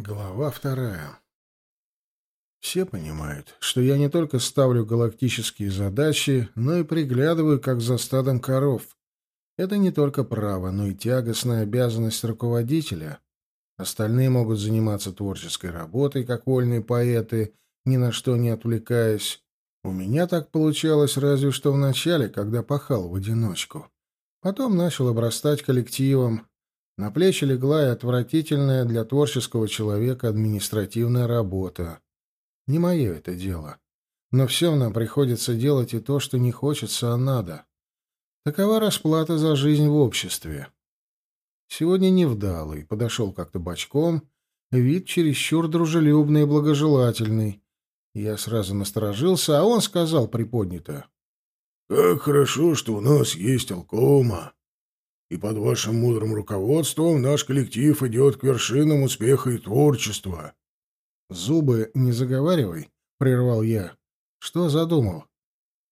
Глава вторая. Все понимают, что я не только ставлю галактические задачи, но и приглядываю, как за стадом коров. Это не только право, но и тягостная обязанность руководителя. Остальные могут заниматься творческой работой, как вольные поэты, ни на что не отвлекаясь. У меня так получалось разве что в начале, когда пахал в одиночку. Потом начал обрастать коллективом, на плечи легла и отвратительная для творческого человека административная работа. Не мое это дело. Но всем нам приходится делать и то, что не хочется, а надо. Такова расплата за жизнь в обществе. Сегодня невдалый, подошел как-то бочком, вид чересчур дружелюбный и благожелательный. Я сразу насторожился, а он сказал приподнято. — Как хорошо, что у нас есть алкома и под вашим мудрым руководством наш коллектив идет к вершинам успеха и творчества. «Зубы не заговаривай», — прервал я. «Что задумал?»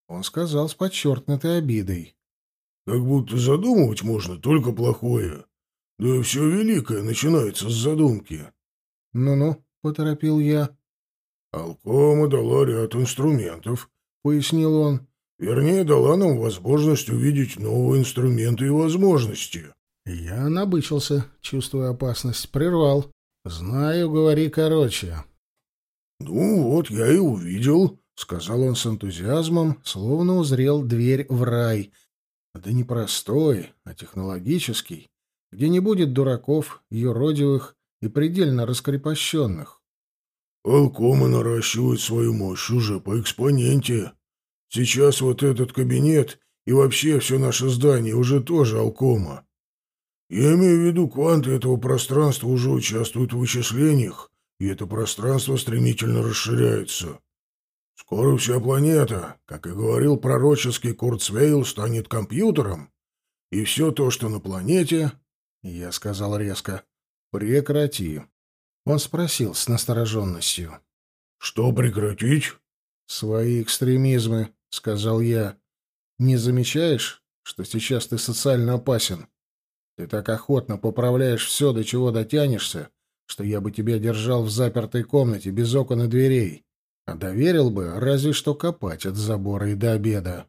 Он сказал с подчеркнутой обидой. «Как будто задумывать можно только плохое. Да все великое начинается с задумки». «Ну-ну», — поторопил я. «Алкома дала ряд инструментов», — пояснил он. Вернее, дала нам возможность увидеть новые инструменты и возможности. Я набычился, чувствуя опасность, прервал. «Знаю, говори короче». «Ну вот, я и увидел», — сказал он с энтузиазмом, словно узрел дверь в рай. Да не простой, а технологический, где не будет дураков, юродивых и предельно раскрепощенных. «Алкома наращивает свою мощь уже по экспоненте», Сейчас вот этот кабинет и вообще все наше здание уже тоже алкома. Я имею в виду, кванты этого пространства уже участвуют в вычислениях, и это пространство стремительно расширяется. Скоро вся планета, как и говорил пророческий Курцвейл, станет компьютером, и все то, что на планете... Я сказал резко. «Прекрати». Он спросил с настороженностью. «Что прекратить?» «Свои экстремизмы», — сказал я. «Не замечаешь, что сейчас ты социально опасен? Ты так охотно поправляешь все, до чего дотянешься, что я бы тебя держал в запертой комнате, без окон и дверей, а доверил бы разве что копать от забора и до обеда».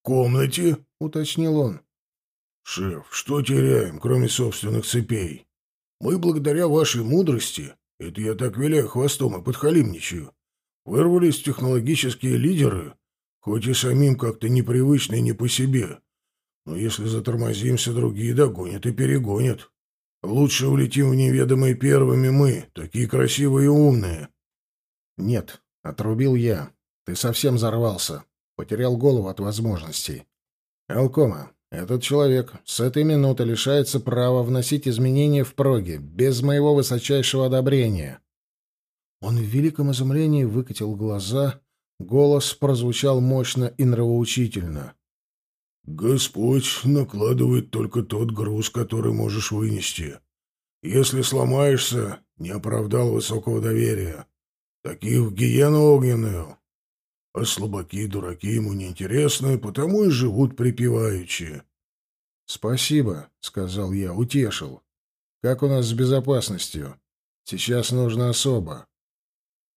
«В комнате?» — уточнил он. «Шеф, что теряем, кроме собственных цепей? Мы, благодаря вашей мудрости, это я так виляю хвостом и подхалимничаю, вырвались технологические лидеры, Хоть и самим как-то непривычно и не по себе. Но если затормозимся, другие догонят и перегонят. Лучше улетим в неведомые первыми мы, такие красивые и умные. Нет, отрубил я. Ты совсем взорвался. Потерял голову от возможностей. Алкома, этот человек с этой минуты лишается права вносить изменения в проги, без моего высочайшего одобрения. Он в великом изумлении выкатил глаза, Голос прозвучал мощно и нравоучительно. «Господь накладывает только тот груз, который можешь вынести. Если сломаешься, не оправдал высокого доверия. Таких в гиену огненную. А слабаки и дураки ему неинтересны, потому и живут припеваючи». «Спасибо», — сказал я, утешил. «Как у нас с безопасностью? Сейчас нужно особо».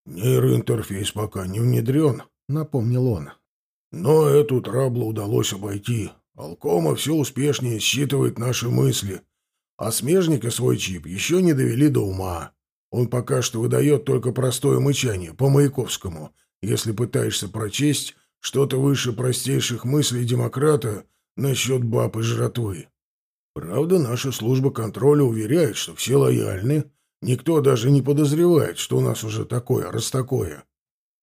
«Нейроинтерфейс пока не внедрен», — напомнил он. «Но эту траблу удалось обойти. Алкома все успешнее считывает наши мысли, а смежника свой чип еще не довели до ума. Он пока что выдает только простое мычание, по Маяковскому, если пытаешься прочесть что-то выше простейших мыслей демократа насчет баб и жратвы. Правда, наша служба контроля уверяет, что все лояльны, Никто даже не подозревает, что у нас уже такое, раз такое.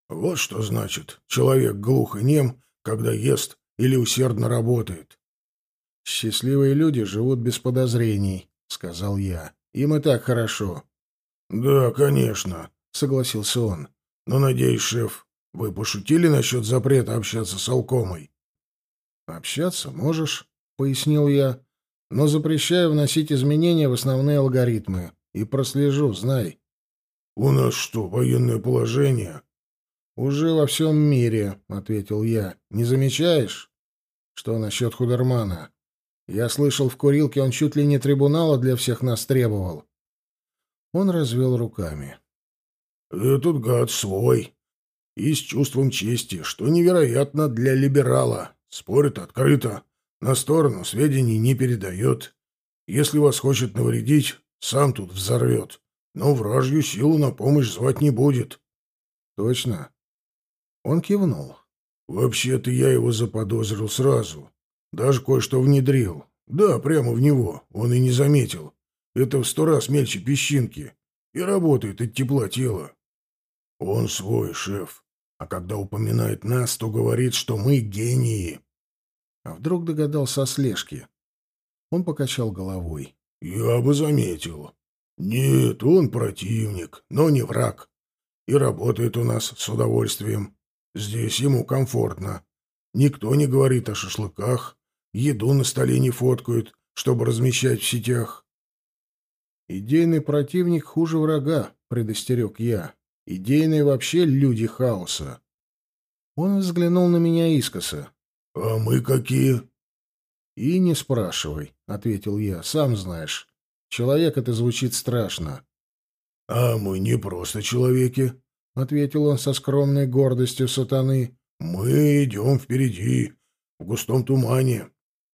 Вот что значит человек глух и нем, когда ест или усердно работает. «Счастливые люди живут без подозрений», — сказал я. «Им и так хорошо». «Да, конечно», — согласился он. «Но, надеюсь, шеф, вы пошутили насчет запрета общаться с Алкомой?» «Общаться можешь», — пояснил я, — «но запрещаю вносить изменения в основные алгоритмы. И прослежу, знай. — У нас что, военное положение? — Уже во всем мире, — ответил я. — Не замечаешь? Что насчет Худермана? Я слышал, в курилке он чуть ли не трибунала для всех нас требовал. Он развел руками. «Этот гад свой. И с чувством чести, что невероятно для либерала. Спорит открыто. На сторону сведений не передает. Если вас хочет навредить, сам тут взорвет. Но вражью силу на помощь звать не будет». «Точно?» Он кивнул. «Вообще-то я его заподозрил сразу. Даже кое-что внедрил. Да, прямо в него. Он и не заметил. Это в сто раз мельче песчинки. И работает от тепла тела. Он свой, шеф. А когда упоминает нас, то говорит, что мы гении. А вдруг догадался о слежке? Он покачал головой. Я бы заметил. Нет, он противник, но не враг. И работает у нас с удовольствием. Здесь ему комфортно. Никто не говорит о шашлыках, еду на столе не фоткают, чтобы размещать в сетях. «Идейный противник хуже врага», — предостерег я. «Идейные вообще люди хаоса». Он взглянул на меня искоса. «А мы какие?» «И не спрашивай», — ответил я. «Сам знаешь. Человек это звучит страшно». «А мы не просто человеки», — ответил он со скромной гордостью сатаны. «Мы идем впереди, в густом тумане,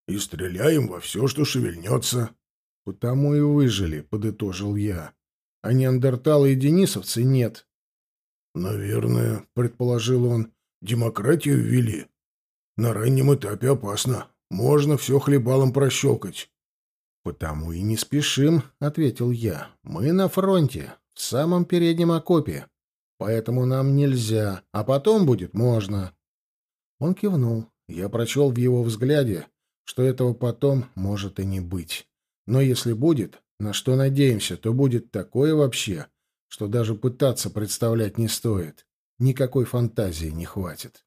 и стреляем во все, что шевельнется». «Потому и выжили», — подытожил я. «А неандерталы и денисовцы нет». «Наверное», — предположил он, — «демократию ввели. На раннем этапе опасно. Можно все хлебалом прощелкать». «Потому и не спешим», — ответил я. «Мы на фронте, в самом переднем окопе. Поэтому нам нельзя, а потом будет можно». Он кивнул. Я прочел в его взгляде, что этого потом может и не быть. Но если будет, на что надеемся, то будет такое вообще, что даже пытаться представлять не стоит. Никакой фантазии не хватит.